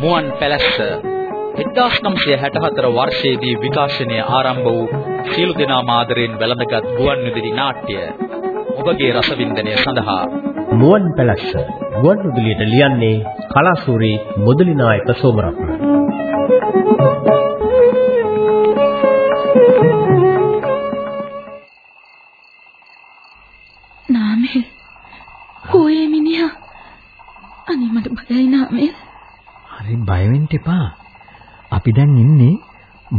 මුවන් පැලැස්ස 1964 වර්ෂයේදී විකාශනය ආරම්භ වූ සීළු දෙනා මාදරෙන් වැළඳගත් ගුවන් විදුලි නාට්‍ය ඔබගේ රසවින්දනය සඳහා. මුවන් පැලැස්ස ගුවන් විදුලියට ලියන්නේ කලාසූරි මුදලි නායක සෝමරත්න. එපා අපි දැන් ඉන්නේ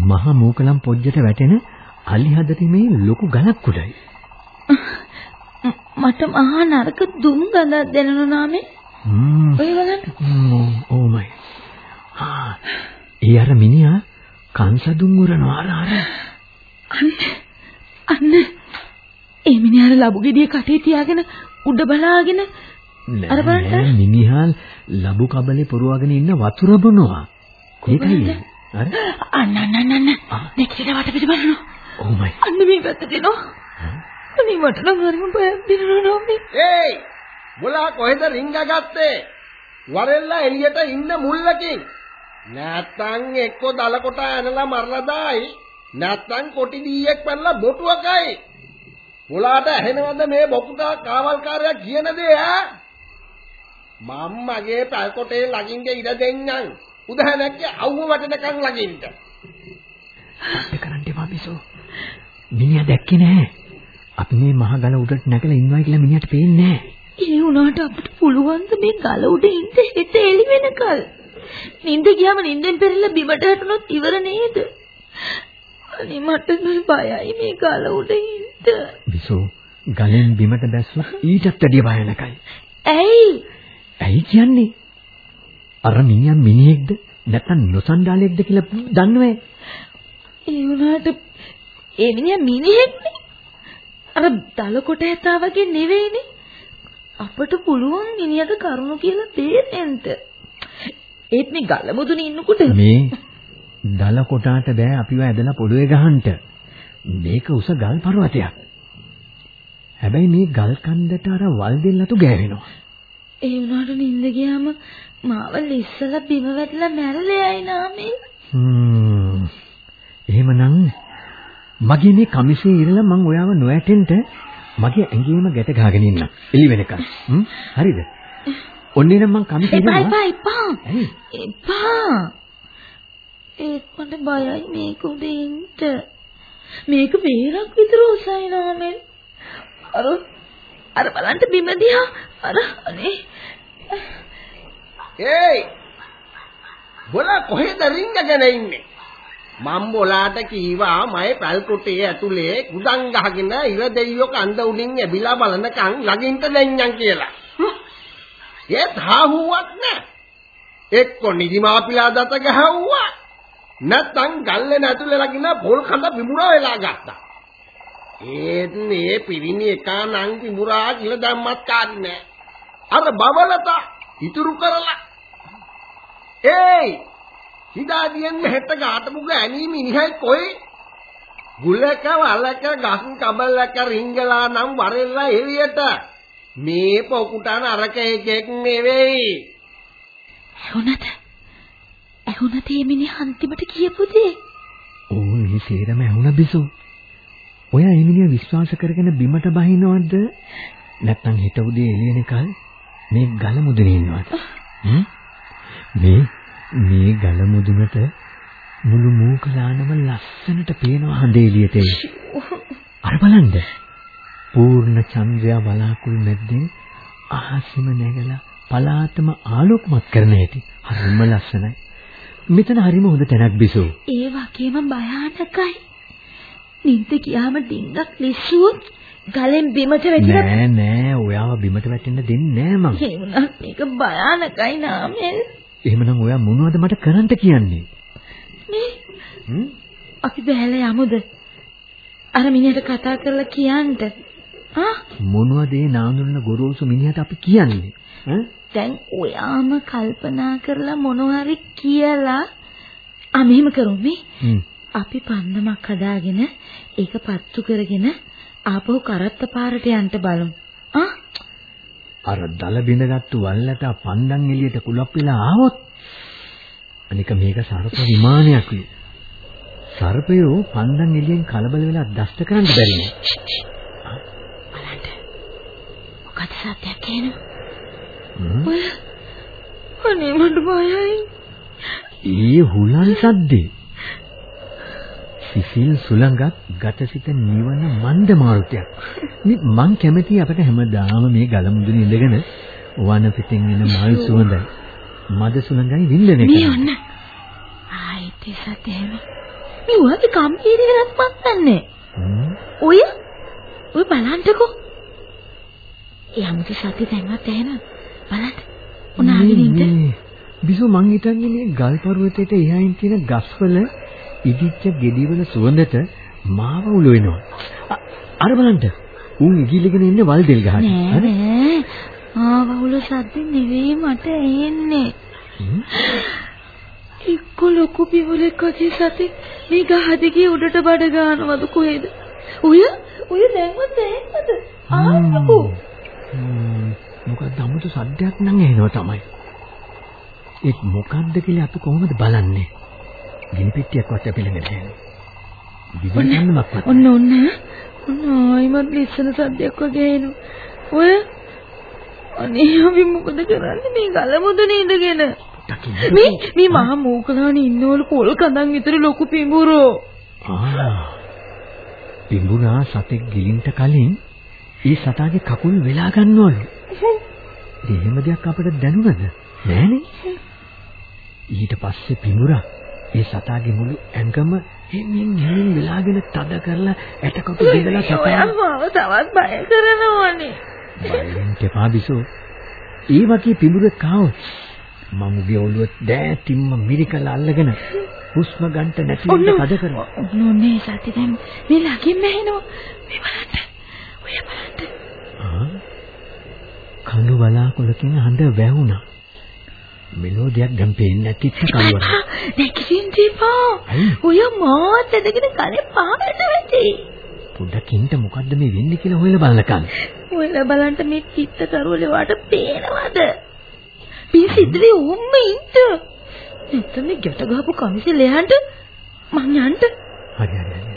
මහ මූකලම් පොජ්ජට වැටෙන අලිහදරීමේ ලොකු ගලක් උඩයි. මට මහා නරක දුම් ගඳක් දැනෙනු නාමේ. ඔය බලන්න. ඕ මයි. ආ ඒ අර මිනිහා කංශදුම් උරනවා අර අර. අන්න අන්න ඒ මිනිහා ලබු ගෙඩිය කටේ තියාගෙන උඩ බලාගෙන අර බලන්න මිනිහා ලබු කබලේ පුරවගෙන ඉන්න වතුර බොනවා. ඒකයි. අර අන්න අන්න අන්න නෙක්ස්ට් එක වටපිට බලනවා. ඕ මයි. අන්න මේ පැත්තට එනවා. අනේ මට නම් හරිම බයක් දෙනවා මේ. ඒයි! මොලා කොහෙද රිංග ගත්තේ? වරෙල්ලා එළියට ඉන්න මුල්ලකින්. නැත්තම් එක්ක දල කොට ඇනලා මරලා දායි. නැත්තම් කොටි දීයක් පැනලා බොටුවකයි. මොලාට ඇහෙනවද මේ බොකුටා කාවල්කාරයා කියන දේ ඈ? මම මගේ පැල්කොටේ ළඟින්ද ඉඩ දෙන්නම්. උදාහරණයක් අවුව වටනකන් කරන්න එපා බිසෝ. මිනිහා දැක්කේ නැහැ. අපි මේ මහ ගල උඩට නැගලා ඉන්නවා කියලා මිනිහට පේන්නේ නැහැ. ඒ වුණාට අපිට පුළුවන් මේ ගල උඩ ඉන්න හෙට එළි වෙනකල්. නිින්ද ගියාම නිින්දෙන් පෙරලා බිමට වැටුනොත් ඉවර නේද? අනේ මට බයයි මේ ගල උඩ ඉන්න. බිසෝ ගලෙන් බිමට බැස්සොත් ඊටත් වැඩිය භයානකයි. ඇයි? ඇයි කියන්නේ? අර මිනිහා මිනිහෙක්ද නැත්නම් නොසන්ඩාලෙක්ද කියලා දන්නවද? ඒ වුණාට ඒ මිනිහා මිනිහෙක්නේ. අර දල කොට ඇතා වගේ නෙවෙයිනේ. අපට පුළුවන් මිනිහට කරුණු කියලා තේරෙන්න. ඒත් මේ ගල මුදුනේ ඉන්නකොට මේ දල කොටාට බෑ අපිව ඇදලා පොළොවේ ගහන්න. මේක උස ගල් පර්වතයක්. හැබැයි මේ ගල් කන්දට අර වල් දෙල්ලතු ගෑවෙනවා. ඒ වුණාට නිින්ද ගියාම මාව ලිස්සලා බිම වැටලා මැරෙලයි නාමේ. හ්ම්. එහෙමනම් මගේ මේ කමිසේ ඉරලා මං ඔයාව නොඇටෙන්න මගේ ඇඟේම ගැට ගහගෙන ඉන්න. එළි වෙනකන්. හ්ම්. හරිද? ඔන්නේ නම් මං කමිසේ ඉරලා. එපා එපා එපා. එපා. ඒත් මට බයයි මේක උදේන්ට. මේක වේලක් විතර උසයි නාමෙන්. අර අර බලන්න බිම දිහා අර අනේ ඒයි බොලා කොහෙද රින්ගගෙන ඉන්නේ? මම බොලාට කීවා මගේ පැල්කොටේ ඇතුලේ කුඩන් ගහගෙන ඉර දෙයියෝ කන්ද උඩින් ඇබිලා බලනකන් ළඟින්ට දෙන්නම් කියලා. ඒත් හාහුවක් නෑ. එක්ක නිදිමාපිලා දත ගහවුවා. නැත්තම් ගල්ලේ ඇතුලේ ලගින පොල් කඳ විමුරා වෙලා ගත්තා. ඒත් මේ පිරිණි එකා නම් විමුරා කියලා දැම්මත් කාරි නෑ. අර බබලතා ඉතුරු කරලා. ඒයි. හිදාදියෙන් මෙහෙට ගාටපු ගෑණී මිනිහයි කොයි? ගුලක වලක ගස් කබලක රිංගලා නම් වරෙල්ලා එළියට. මේ පොකුටන අරක එකෙක් නෙවෙයි. ඇහුණද? ඇහුණද මේ මිනිහ අන්තිමට කියපු දේ? ඕ මේ සේරම ඇහුණ බිසෝ. ඔය එමිනිය විශ්වාස කරගෙන බිමට බහිනවද? නැත්නම් හිත උදේ එළියනකල් මේ ගල මුදුනේ ඉන්නවද මේ මේ ගල මුදුනට මුළු මූකලානම ලස්සනට පේනවා හඳේ එළියට. අර බලන්න. පූර්ණ චන්ද්‍රයා බලාකුළු මැද්දෙන් අහසෙම නැගලා පලාතම ආලෝකමත් කරන හැටි. හරිම ලස්සනයි. මෙතන හරිම හොඳ තැනක් බිසෝ. ඒ වගේම භයානකයි. නින්ද ගියාම ඩිංගක් ලිස්සුවොත් ගලෙන් බිමට වැටිලා නෑ නෑ ඔයාව බිමට වැටෙන්න දෙන්නේ නෑ මං. ඒ වුණත් මේක භයානකයි නාමල්. එහෙමනම් ඔයා මොනවද මට කරන්න කියන්නේ? මේ අපි බැලලා යමුද? අර මිනිහට කතා කරලා කියන්න. ආ මොනවද ඒ නාඳුනන ගොරෝසු මිනිහට අපි කියන්නේ? ඈ දැන් ඔයාම කල්පනා කරලා මොනවාරි කියලා ආ මෙහෙම කරමු අපි පන්නමක් හදාගෙන ඒක පත්තු කරගෙන ආපහු කරත්ත පාරට යන්න බලමු. ආ අර දල බිඳගත්තු වල්ලට පන්දන් එළියට කුලප් වෙලා ආවොත් අනික මේක සර්ප විමානයක් විය. සර්පයෝ පන්දන් එළියෙන් කලබල වෙලා දෂ්ට කරන්න බැරි නේ. මොකද සත්‍යයක්. ඔය අනේ මට බයයි. ඒ හුලන් සද්දේ. සිසිල් සුළඟක් ගතසිත නිවන මන්ද මාරුතයක්. මේ මං කැමති අපිට හැමදාම මේ ගල මුදුනේ ඉඳගෙන වන පිටින් එන මල් සුවඳයි. මද සුළඟයි වින්දනය මේ. ඔන්න. ආයිත් ඒ සත්‍යෙම. මේ වගේ කම්පීරි වෙනත් මත්තන්නේ. ඔය ඔය බලන්නකෝ. අමුතු සත්‍ය දැන්වත් ඇහෙනවද? බලන්න. උනාගෙන ඉන්න. බිසෝ මං හිතන්නේ මේ ගල් පර්වතයට එහායින් තියෙන ගස්වල ඉදිච්ච ගෙඩිවල සුවඳට මාව උළු වෙනවා. අර බලන්න. උන් ඉගිලගෙන ඉන්නේ වල් දෙල් ගහට. නෑ නෑ. ආවහුල සද්ද නෙවෙයි මට ඇහෙන්නේ. හ්ම්. එක්ක ලොකු පිමුලෙක් වගේ සතෙක් මේ ගහ දිගේ උඩට බඩ ගන්නවද කොහෙද? ඔය ඔය දැන්වත් ඇහෙන්නද? හ්ම්. මොකක්ද 아무තු සද්දයක් නම් එනවා තමයි. ඒත් මොකක්ද කියලා අපි කොහොමද බලන්නේ? ගිනි පෙට්ටියක්වත් ළඟ නැහැ. විවිධන්නමක්වත්. ඔන්න ඔන්න ඔන්න ආයිමත් ලිස්සන සද්දයක් වගේ එනවා. ඔය අනේ අපි මොකද කරන්නේ මේ ගල මුදුනේ ඉඳගෙන? මේ මේ මහා මූකලානේ ඉන්නවලු පොල් කඳන් විතර ලොකු පිඹුරෝ. ආ. පිඹුරා සතෙක් ගිලින්ට කලින් ඒ සතාගේ කකුල් වෙලා ගන්නවලු. එහෙම දෙයක් අපිට දැනුණද? නෑනේ. ඊට පස්සේ පිඹුරා ඒ සතාගේ මුළු ඇඟම හෙමින් හෙමින් වෙලාගෙන තද කරලා ඇටකොටු දෙදලා සතා මාව තවත් බය කරනවනේ. බයෙන් තෙපා බිසෝ. ඒ වගේ පිඹුරෙක් ආවොත් මම උගේ ඔළුව දෑතිම්ම මිරිකලා අල්ලගෙන හුස්ම ගන්න නැති වෙන්න තද කරනවා. ඔන්නේ සත්‍ය දැන් මේ ළඟින්ම ඇහෙනවා. මේ බලන්න. ඔය බලන්න. ආ කඳු බලාකුලකින් හඳ වැහුණා. මෙලෝ දෙයක් දැන් පේන්නේ නැතිච්ච කලවර. දීපා. ඇයි? ඔය මාත් ඇදගෙන කනේ පාරට වැටේ. පොඩ්ඩකින්ට මොකද්ද මේ වෙන්නේ කියලා හොයලා බලනකන්. ඔයලා බලන්න මේ චිත්ත කරුවල වට පේනවද? මේ සිද්දේ උම්ම ඉන්න. නැත්නම් මේ ගැට ගහපු කමිසේ ලෙහන්ට මං යන්න. හරි හරි හරි.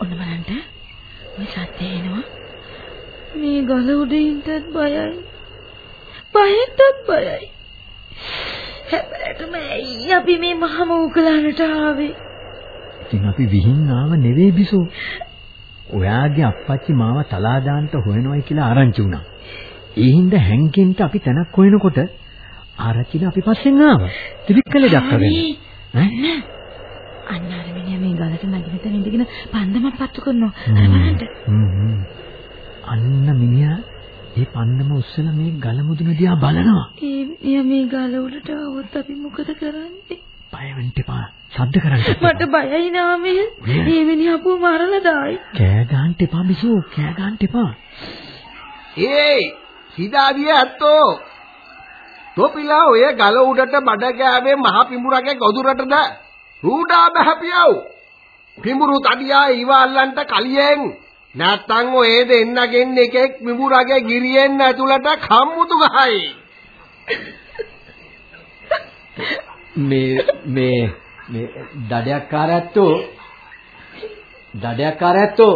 ඔන්න බලන්න. ඔය සත්‍ය එනවා. මේ ගල උඩ ඉන්නත් බයයි. බයෙන්ටත් බයයි. හැබැයිටම ඇයි අපි මේ මහ මූකලනට ආවේ? ඉතින් අපි විහිං ආව නෙවෙයි බිසෝ. ඔයාගේ අප්පච්චි මාව තලා දාන්න හොයනවයි කියලා ආරංචි වුණා. ඒ හින්දා හැංගෙන්න අපි තැනක් හොයනකොට ආරච්චිලා අපි පස්සෙන් ආවා. ත්‍රිවික්කලේ දක්වගෙන. ඈ? අන්න අර මිනිහා මේ ගලට තැන ඉඳගෙන පන්දමක් පත්තු කරනවා. අර බලන්න. අන්න මිනිහා ඒ පන්නම උස්සලා මේ ගල මුදුන දිහා බලනවා. ඒ මිනිහා මේ ගල උඩට આવොත් අපි මොකද කරන්නේ? බය වෙන්න එපා. සද්ද කරන්න. මට බයයි නාමේ. නෑ. මේ මිනිහා අපුව මරලා දායි. කෑ ගන්න එපා බිසෝ. කෑ ගන්න එපා. ඒ සිතාවිය ඇත්තෝ තොපිලා ඔය ගල උඩට බඩ ගෑවේ මහ පිඹුරගේ ගොදුරටද රූඩා බහපියව පිඹුරු තඩියා ඊවල්ලන්ට කලියෙන් නැත්තම් ඔය දෙන්නගෙන් එකෙක් පිඹුරගේ ගිරියෙන් ඇතුළට කම්මුතු ගහයි මේ මේ මේ දඩයක්කාරයත්තෝ දඩයක්කාරයත්තෝ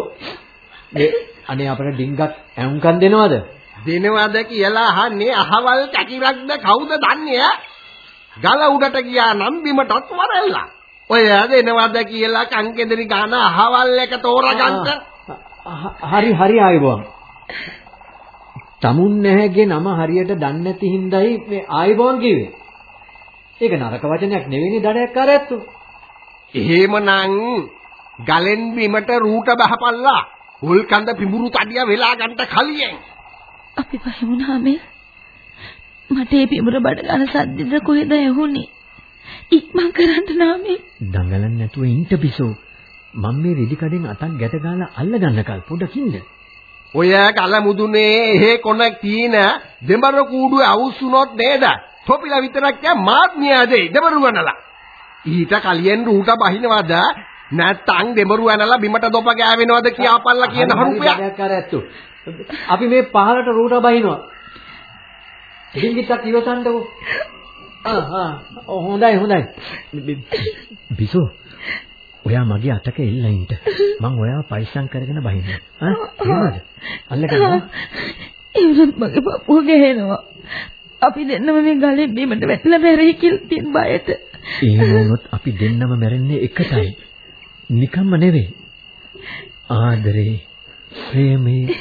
මේ අනේ අපිට ඩිංගක් ඇහුම්කන් දෙනවද? දෙනවද කියලා අහන්නේ අහවල් කැකිරක්ද කවුද දන්නේ ඈ? ගල උඩට ගියා නම් බිමටත් වරල්ලා. ඔය දෙනවද කියලා කංකෙදරි ගාන අහවල් එක තෝරගන්න. හරි හරි ආයුබෝවන්. තමුන් නැහැගේ නම හරියට දන්නේ නැති හින්දායි මේ ආයුබෝවන් කිව්වේ. ඒක නරක වචනයක් නෙවෙයිනේ දඩයක්කාරයත්තෝ. එහෙමනම් ගලෙන් බිමට රූට බහපල්ලා. උල් කඳ පිඹුරු තඩිය වෙලා ගන්න කලියෙන්. අපි පහිමුණාමේ. මට ඒ පිඹුර බඩ ගන්න සද්දෙද කොහෙද ඇහුනේ? ඉක්මන් කරන්න නාමේ. දඟලන්නේ නැතුව ඉන්න පිසෝ. මම මේ රෙදි කඩෙන් අතක් ගැට ගාලා අල්ල ගන්නකල් පොඩකින්ද. ඔය ගල මුදුනේ එහෙ කොනක් තියෙන දෙඹර කූඩුවේ අවුස්සුනොත් නේද? තොපිලා විතරක් යා මාත් මියාදේ දෙඹරු වනලා. ඊට කලියෙන් රූට බහිනවද? නැත්තම් දෙඹරු වනලා බිමට දොප ගෑවෙනවද කියාපල්ලා කියන හරුපය. දඩයක්කාරයත්තෝ. අපි මේ පහලට රූට බහිනවා. ඩිංගිත්තක් ඉවසන්නකෝ. ආ ආ හොඳයි හොඳයි. බිසෝ ඔයා මගේ අතක එල්ලින්ට මං ඔයාව පරිස්සම් කරගෙන බහින්න. ආ එහෙමද? අල්ලගන්නවා. ඒවත් මගේ පපුව ගහනවා. අපි දෙන්නම මේ ගලේ බිමට වැටලා මැරෙයි කියලා තියෙන බයට. එහෙම වුණොත් අපි දෙන්නම මැරෙන්නේ එකටයි. නිකම්ම නෙවෙයි. ආදරේ, ප්‍රේමේ,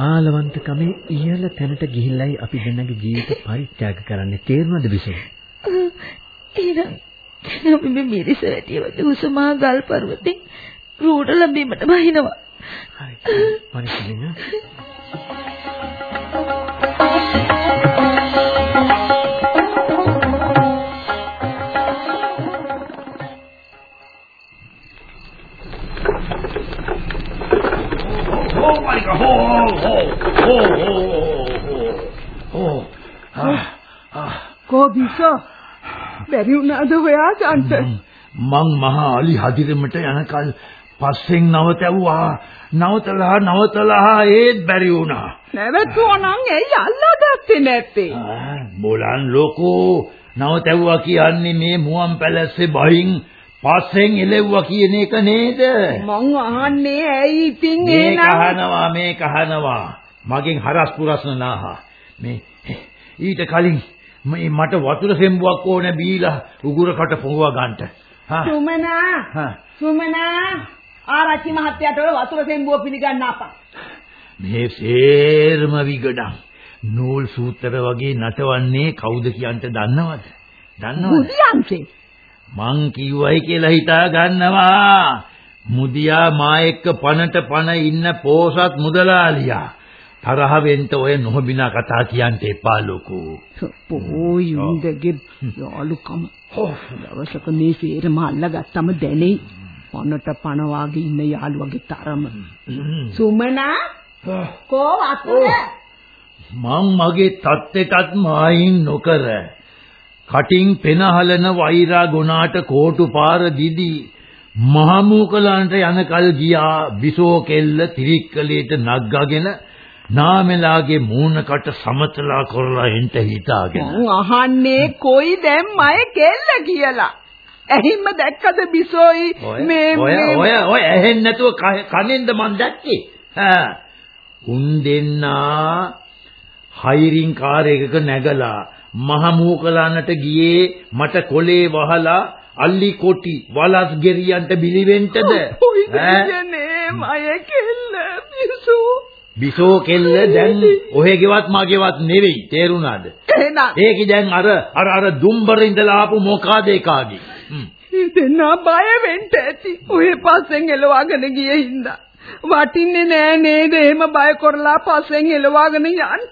ආලවන්තකමේ ඉහළ තැනට ගිහිල්ලයි අපි දෙන්නගේ ජීවිත පරිත්‍යාග කරන්නේ. තේරුණාද බිසෝ? එහෙනම් මේ මිරිස වැටිය වගේ උසමා ගල් පර්වතෙන් රූඩ ලැබීමට බහිනවා. හරි. පරිස්සමින්. Oh my God! Oh, oh, oh, oh, oh, oh. Ah, කෝබිසෝ බැරි වුණාද හොයාගන්න මං මහා අලි හදිරෙමට යනකල් පස්සෙන් නවතැව්වා. නවතලා නවතලා ඒත් බැරි වුණා. නැවතුවා නම් ඇයි අල්ලගත්තේ නැත්තේ බෝලන් ලොකෝ නවතැව්වා කියන්නේ මේ මුවන් පැලැස්සේ බහින් පස්සෙන් එලෙව්වා කියන එක නේද? මං අහන්නේ ඇයි ඉතින් එහෙනම් කහනවා මේ කහනවා මගෙන් හරස් පුරස්න නාහා මේ ඊට කලින් මේ මට වතුර සෙම්බුවක් ඕනේ බීලා උගුරකට පොඟව ගන්නට. හා? සුමනා! හා? සුමනා! ආරච්චි මහත්තයාට ඔය වතුර සෙම්බුව පිළිගන්න අපා. මේ සේරම විගඩම්. නූල් සූත්‍ර වගේ නටවන්නේ කවුද කියන්ට දන්නවද? දන්නවද? බුදියන්සේ මං කිව්වයි කියලා හිතා ගන්නවා. මුදියා මා එක්ක පනට පන ඉන්න පෝසත් මුදලාලියා තරහ වෙන්න ඔය නොහබිනා කතා කියන්න එපා ලොකෝ. පොයි උන්දගේ යාළුකම දවසක මේ සේරම අල්ලගත්තම දැනෙයි. පනට පන වාගේ ඉන්න යාළුවගේ තරම. සුමනා කෝ වතුර? මං මගේ තත්ත්වයටත් මායින් නොකර. කටින් පෙනහලන වෛරා ගුණාට කෝටු පාර දිදී. මහමූකලන්ට යනකල් ගියා. බිසෝ කෙල්ල තිරික්කලේට නග්ගගෙන නාමෙලාගේ මූණකට සමතලා කරලා එන්ට හිතාගෙන. මං අහන්නේ කොයි දැන් මය කෙල්ල කියලා. ඇහිම දැක්කද බිසෝයි? මේ ඔය ඔය ඔය ඇහෙන්නේ නැතුව කනෙන්ද මං දැක්කේ? ඈ. උන් දෙන්නා හයිරින් කාර් එකක නැගලා මහ මූකලන්නට ගියේ මට කොලේ වහලා අල්ලි කොටි වලස් ගෙරියන්ට බිලිවෙන්නද ඈ? මය කෙල්ල බිසෝ බිසෝ කෙල්ල දැන් ඔහෙගෙවත් මගේවත් නෙවෙයි තේරුණාද? එහෙනම්. ඒකි දැන් අර අර අර දුම්බර ඉඳලා ආපු මොකාද හ්ම්. දෙන්නා බය වෙන්න ඇති. ඔය පස්සෙන් එලවාගෙන ගියේ හින්දා. වටින්නේ නෑ නේද? එහෙම බය කරලා පස්සෙන් එලවාගෙන යන්න.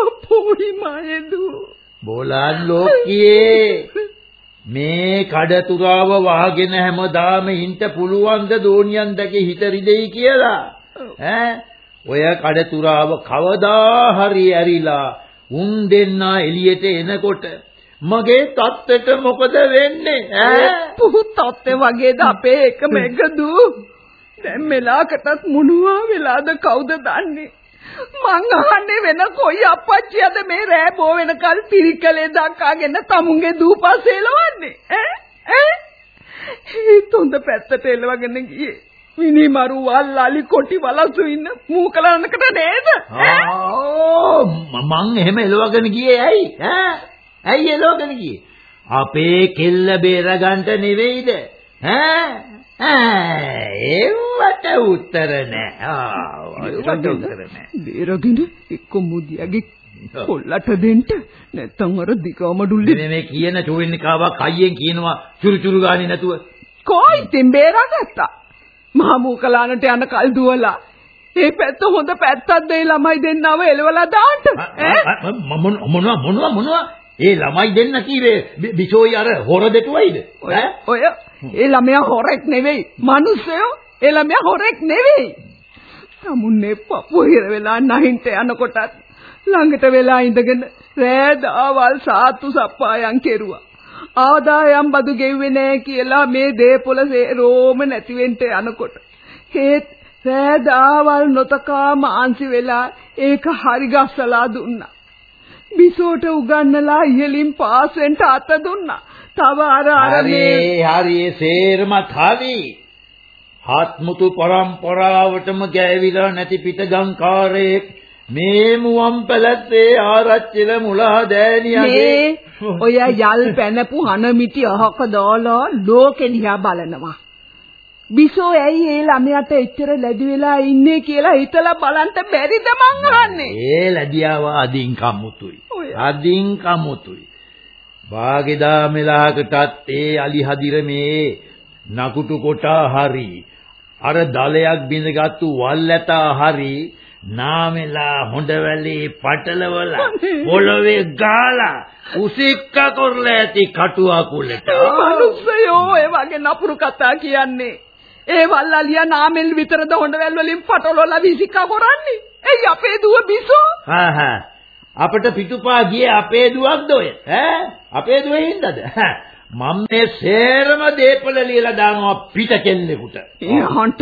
අපෝයි මයදු. බෝලාන් ලෝකියේ මේ කඩතුරාව වහගෙන හැමදාම ඉන්න පුළුවන් ද දෝනියන් දැකේ හිත රිදෙයි කියලා? ඈ ඔය කඩතුරාව කවදා හරි ඇරිලා උන් දෙන්නා එළියට එනකොට මගේ තත්ත්වෙට මොකද වෙන්නේ? ඈ? පුහුත් තත්ත්වේ වගේද අපේ එකම එකදු දැන් මෙලාකටත් මොනවා වෙලාද කවුද දන්නේ? මං අහන්නේ වෙන කොයි අපච්චියද මේ රෑ බෝ වෙනකල් පිරිකලේ දක්කාගෙන තමුන්ගේ දූපස් එලවන්නේ ඈ? ඈ? ඒත් හොඳ පැත්තට එලවගෙන ගියේ. මිනිමරු වල්ලාලි කොටි වලසු ඉන්න මූකලනකට නේද? ආ මං එහෙම එලවගෙන ගියේ ඇයි? ඈ? ඇයි එලවගෙන ගියේ? අපේ කෙල්ල බේරගන්න නෙවෙයිද? ඈ? ඒවට උත්තර නෑ ආ ඒවට උත්තර නෑ බේරගෙන එක්ක මුදියාගේ කොල්ලට දෙන්න. නැත්තම් අර දිගම ඩුල්ලි මේ කියන චෝවින්නිකාවක් අයියෙන් කියනවා චුරු චුරු ගානේ නැතුව. කොයි ඉතින් බේරගත්තා මහා මූකලානට යන කල් දුවලා ඒ පැත්ත හොඳ පැත්තක්ද ඒ ළමයි දෙන්නව එලවලා දාන්න? ඈ මොනවා මොනවා මොනවා? ඒ ළමයි දෙන්න කීවේ බි- බිසෝයි අර හොර දෙටුවයිද? ඔය ඒ ළමයා හොරෙක් නෙවෙයි. මිනිස්සයෝ ඒ ළමයා හොරෙක් නෙවෙයි. තමුන්නේ පපුව හිර වෙලා නැහින්ට යනකොටත් ළඟට වෙලා ඉඳගෙන රෑ දාවල් සාතු සප්පායම් කෙරුවා ආදායම් බදු ගෙව්වේ නෑ කියලා මේ දේපොළ සේරෝම නැති වෙන්න යනකොට ඒත් රෑ දාවල් නොතකා මාන්සි වෙලා ඒක හරි ගස්සලා දුන්නා බිසෝට උගන්නලා ඉහලින් පාස් වෙන්න අත දුන්නා. තව අර අර මේ හරි හරි සේරමත් හරි. ආත්මුතු පරම්පරාවටම ගෑවිලා නැති පිටගංකාරයෙක් මේ මුවන් පැලැත්තේ ආරච්චිල මුලා දෑනියගේ ඔය යල් පැනපු හනමිටි අහක දාලා ලෝකෙ දිහා බලනවා. බිසෝ ඇයි ඒ ළමයාට එච්චර ලැබි වෙලා ඉන්නේ කියලා හිතලා බලන්න බැරිද මං අහන්නේ. ඒ ලැබියාව අදින් කමුතුයි. අදින් කමුතුයි. වාගේදා මෙලහකටත් ඒ අලි හදිර මේ නකුටු කොටා හරි අර දලයක් බිඳගත්තු වල්ලතා හරි නාමෙලා හොඬවැලේ පටලවලා පොළවේ ගාලා උසික්ක කරලා ඇති කටු අකුලට මනුස්සයෝ ඒ වගේ නපුරු කතා කියන්නේ. ඒ වල්ලාලියා නාමෙල් විතරද හොඬවැල් වලින් පටලවලා විසිකා කරන්නේ. එයි අපේ දුව බිසෝ. හා හා අපිට පිටුපා ගියේ අපේ දුවක්ද ඔය ඈ අපේ දුවේ හින්දාද මම මේ සේරම දීපල ලියලා දානවා පිට කෙල්ලෙකුට ඒ හන්ට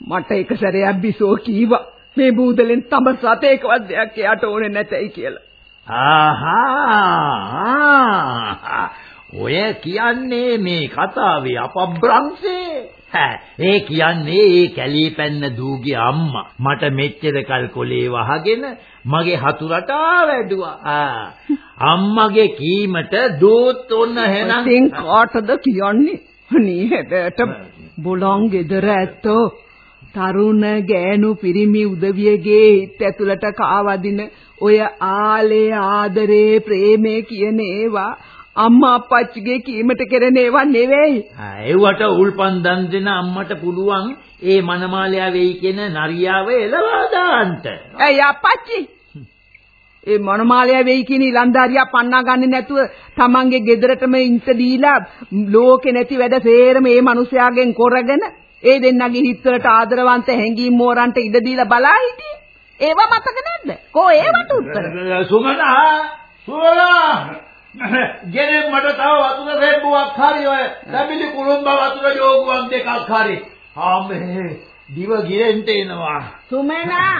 මට එක සැරයක් බිසෝ කීවා. මේ බූදලෙන් තඹ සතේකවත් දෙයක් එයාට ඕනේ නැතයි කියලා. ආහා ඔය කියන්නේ මේ කතාවේ අපබ්‍රංශේ. ඒ කියන්නේ ඒ කැලී පැන්න දූගේ අම්මා. මට මෙච්චර කල් කොලේ වහගෙන මගේ හතුරට වැඩුවා. ආ. අම්මගේ කීමට දූත් ඔන්න එහෙනම්. ඉතින් කාටද කියන්නේ? අනේ හැබැට බොලොන් ගෙදර ඇත්තෝ තරුණ ගෑනු පිරිමි උදවියගේ හිත ඇතුළට කාවදින ඔය ආලේ ආදරේ ප්‍රේමේ කියන ඒවා අම්මා අප්පච්චිගේ කීමට කෙරෙන ඒවා නෙවෙයි. ඒවට උල්පන් දන් දෙන අම්මට පුළුවන් ඒ මනමාලයා වෙයි කියන නරියාව එලවා දාන්න. ඇයි අප්පච්චි? ඒ මොනමාලයා වෙයි කියන ඉලන්දාරියා පන්නා ගන්නේ නැතුව තමන්ගේ ගෙදරටම ඉන්ට දීලා ලෝකේ නැති වැඩ සේරම මේ මිනිස්යාගෙන් කරගෙන ඒ දෙන්නගේ හිතවලට ආදරවන්ත හැංගීම් මෝරන්ට ඉඩ දීලා බලා හිටියේ. ඒවා මතක නැද්ද? කෝ ඒවට උත්තර? සුමනා සුමනා ගෙනෙන් මට තව වතුර රෙබ්බුවක් හරි ඔය ලැබිලි කුළුම්බ වතුර යෝගුවක් දෙකක් හරි. ආමේ දිව ගිරෙන්ට එනවා. සුමනා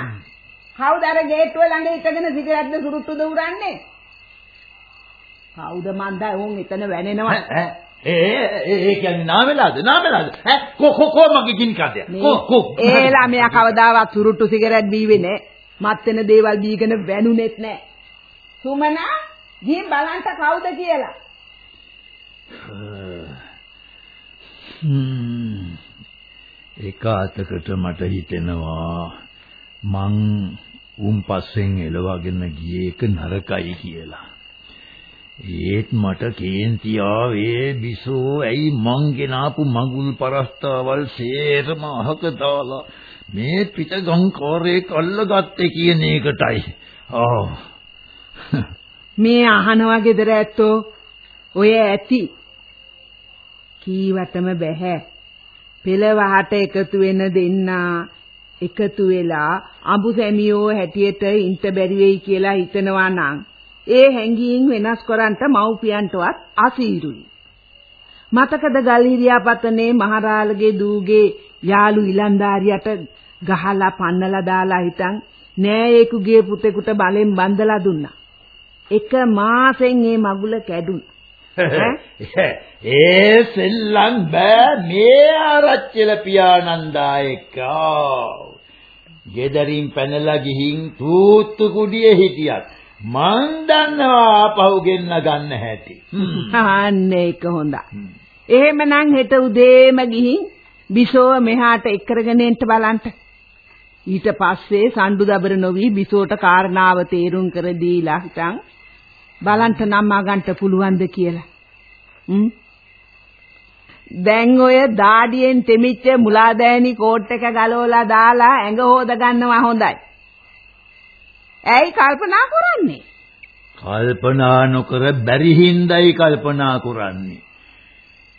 කවුද අර ගේට්ටුව ළඟ ඉඳගෙන සිගරට් සුරුට්ටු දවරන්නේ? කවුද මන්දා උන් එතන වැනෙනවා. ඒ ඒ කියන්නේ නාමෙලාද නාමෙලාද ඈ කො කො කො මගේ ගිනි කඩේ කො කො ඒ ළමයා කවදාවත් සුරුට්ටු සිගරට් බීවේ නෑ. මත් වෙන දේවල් බීගෙන වැනුනෙත් නෑ. සුමනා ගිහින් බලන්න කවුද කියලා. එක අතකට මට හිතෙනවා මං උන් පස්සෙන් එලවගෙන ගියේ එක නරකයි කියලා. ඒත් මට කේන්ති ආවේ බිසෝ ඇයි මං ගෙනාපු මගුල් පරස්තාවල් සේරම අහක දාලා මේ පිටගංකාරේ කල්ලගත්තේ කියන එකටයි. ආ. මේ අහනවා ගෙදර ඇත්තෝ ඔය ඇති කීවටම බෑ පෙළවහට එකතු වෙන දෙන්නා එකතු වෙලා අඹු සැමියෝ හැටියට ඉන්ට බැරි වෙයි කියලා හිතනවා නම් ඒ හැඟීම් වෙනස් කරන්නට මව්පියන්ටවත් අසීරුයි මතකද ගල්හිරියාපතනේ මහරාලගේ දූගේ යාළු ඉලන්දාරියට ගහලා පන්නලා දාලා හිටන් නෑයෙකුගේ පුතෙකුට බලෙන් බන්දලා දුන්නා එක මාසෙන් මේ මගුල කැඩුනා. ඒ සෙල්ලම් බෑ මේ ආරච්චිල පියානන්දා එක්ක. ගෙදරින් පැනලා ගිහින් තූත්තු කුඩියේ හිටියත් මං දන්නවා ආපහු ගෙන්න ගන්න හැටි. අන්න ඒක හොඳයි. එහෙමනම් හෙට උදේම ගිහින් බිසෝව මෙහාට එක් කරගෙන එන්න බලන්න. ඊට පස්සේ සම්ඩු දබර නොවි බිසෝට කාරණාව තේරුම් කර දීලා හිටන් බලන්ට නම්මා ගන්නට පුළුවන්ද කියලා. හ්ම් දැන් ඔය දාඩියෙන් තෙමිච්ච මුලාදෑනි කෝට් එක ගලවලා දාලා ඇඟ හොද ගන්නවා හොඳයි. ඇයි කල්පනා කරන්නේ? කල්පනා නොකර බැරි හින්දායි කල්පනා කරන්නේ.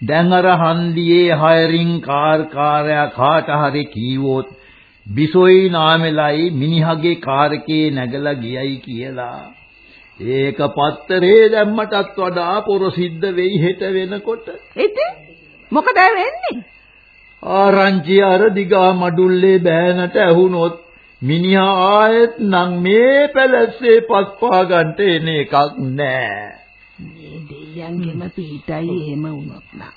දැන් අර හන්දියේ හයරින් කාර් කාර්යයා කාට හරි කීවොත් බිසොයි නාමෙලයි මිනිහගේ කාර් එකේ නැගලා ගියයි කියලා. ඒක පත්තරේ දැම්මටත් වඩා පොරසිද්ධ වෙයි හෙට වෙනකොට. ඉතින් මොකද වෙන්නේ? ආරංචි අර දිගා මඩුල්ලේ බෑනට ඇහුනොත් මිනිහා ආයෙත් නම් මේ පැලැස්සේ පස්පා ගන්නට එන එකක් නෑ. මේ දෙයියන්ගෙම පිටයි එහෙම වුණොත් නම්.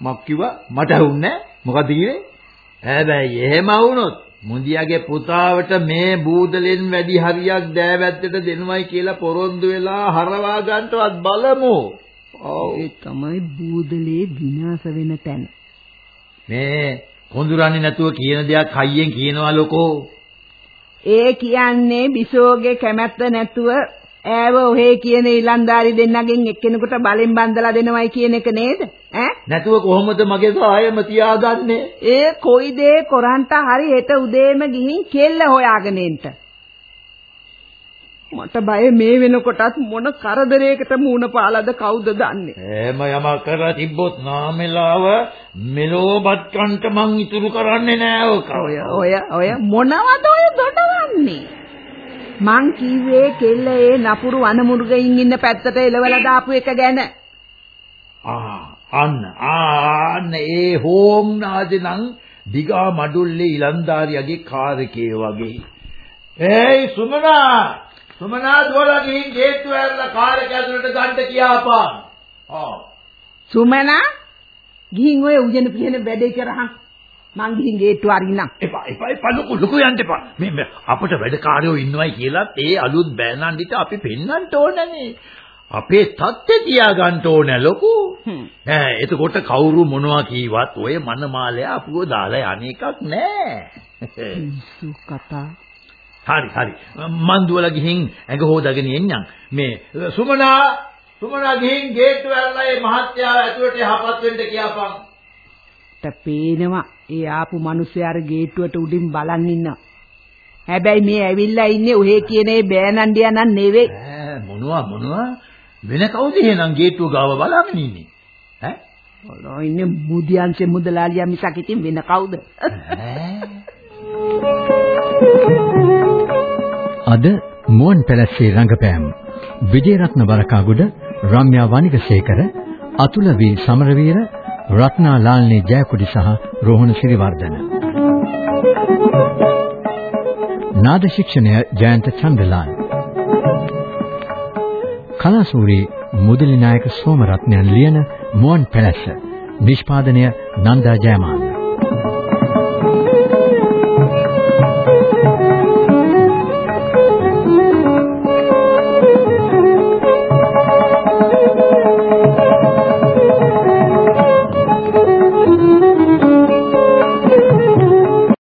මක් කිව්වා මට ඇහුන්නේ මොකද කිව්වේ? හැබැයි එහෙම වුණොත් මුදියාගේ පුතාවට මේ බූදලෙන් වැඩි හරියක් දෑවැද්දට දෙනවයි කියලා පොරොන්දු වෙලා හරවා ගන්නවත් බලමු. ඔව්. ඒ තමයි බූදලේ විනාශ වෙන තැන. මේ කොඳුරන්නේ නැතුව කියන දෙයක් හයියෙන් කියනවා ලොකෝ. ඒ කියන්නේ බිසෝගේ කැමැත්ත නැතුව ඈව ඔහේ කියන ඊලන්දාරි දෙන්නගෙන් එක්කෙනෙකුට බලෙන් බන්දලා දෙනවයි කියන එක නේද? ඈ? නැතුව කොහොමද මගේ සායම තියාගන්නේ? ඒ කොයි දේ කොරන්ට හරි හෙට උදේම ගිහින් කෙල්ල හොයාගෙන එන්න. මට බය මේ වෙනකොටත් මොන කරදරයකට මූණ පාලාද කවුද දන්නේ? එහෙම යමක් කරලා තිබ්බොත් නාමෙලාව මෙලෝබත් කන්ට මං ඉතුරු කරන්නේ නෑ ඔක. ඔය ඔය ඔය මොනවද ඔය දොඩවන්නේ? මං කිව්වේ කෙල්ල නපුරු වනමුර්ගයින් ඉන්න පැත්තට එලවලා දාපු එක ගැන. ආ අන්න ආන්න ඒ හෝම් නාදෙනම් දිගා මඩුල්ලේ ඉලන්දාරියාගේ කාර් එකේ වගේ. ඒයි සුමනා සුමනා දුවලා ගිහින් ගේට්ටුව ඇරලා කාර් එක ඇතුළට ගන්න කියාපන්. ආ සුමනා ගිහින් ඔය උයන පියන වැඩේ කරහන්. මං ගිහින් ගේට්ටුව අරින්නම්. එපා එපා එපා ලොකු ලොකු යන්න එපා. මේ අපිට වැඩකාරයෝ ඉන්නවයි කියලාත් ඒ අලුත් බෑනන්ඩිට අපි පෙන්වන්න ඕනනේ. අපේ තත්ත්වය තියාගන්න ඕන ලොකු. ඈ එතකොට කවුරු මොනවා කීවත් ඔය මනමාලය අපුව දාලා අනේකක් නෑ. සු කතා. හරි හරි. මන් දුවලා ගිහින් ඇඟ හොදාගෙන එන්නම්. මේ සුමනා සුමනා ගිහින් ගේට්ටුව ඇරලා ඒ මහත්තයාව ඇතුළට යහපත් වෙන්න කියපන්. මට පේනවා ඒ ආපු මිනිස්සයාර ගේට්ටුවට උඩින් බලන් ඉන්නවා. හැබැයි මේ ඇවිල්ලා ඉන්නේ ඔහේ කියන ඒ බෑනන්ඩියා නන් නෙවෙයි. ඈ මොනවා මොනවා වෙන කවුද එහෙනම් ගේට්ටුව ගාව බලාගෙන ඉන්නේ? ඈ ඔලෝ ඉන්නේ මුදියන්සේ මුදලාලියා මිසක් ඉතින් වෙන කවුද? අද මුවන් පැලස්සේ රංගපෑම්. විජේරත්න වරකාගොඩ රම්‍යා වනිකසේකර අතුල වී සමරවීර රත්නා ලාල්නී ජයකොඩි සහ රෝහණ සිරිවර්ධන නාද ශික්ෂණය ජයන්ත චන්දලාල්. කලාසූරි මුදලි නායක සෝමරත්නයන් ලියන මුවන් පැලැස්ස. නිෂ්පාදනය නන්දා ජයමාන